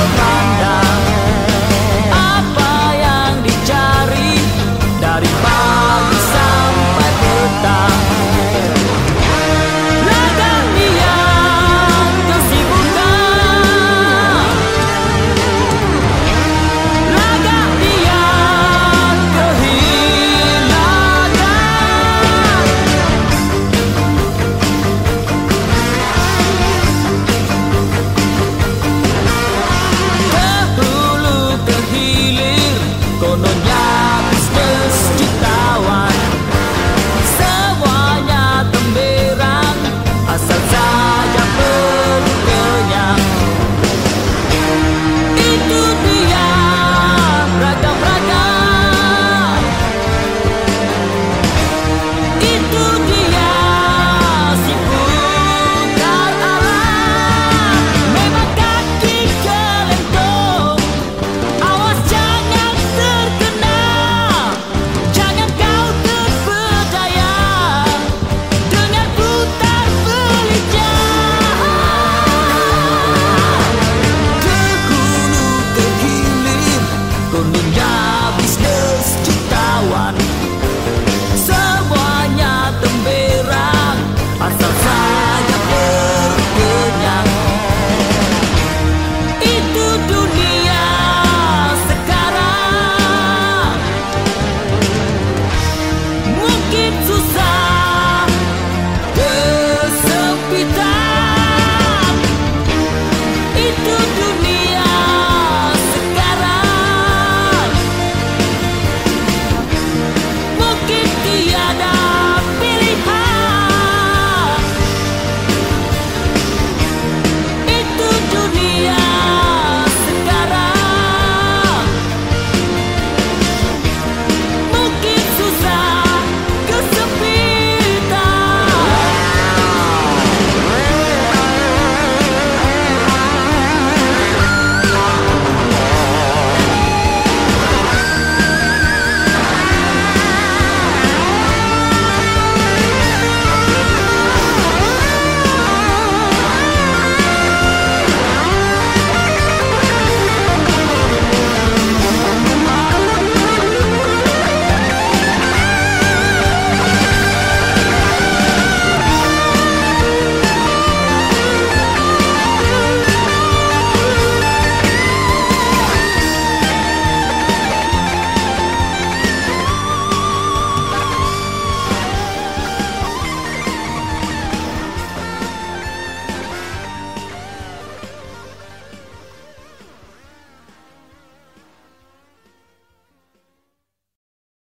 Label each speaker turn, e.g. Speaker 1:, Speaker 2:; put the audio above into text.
Speaker 1: of mine.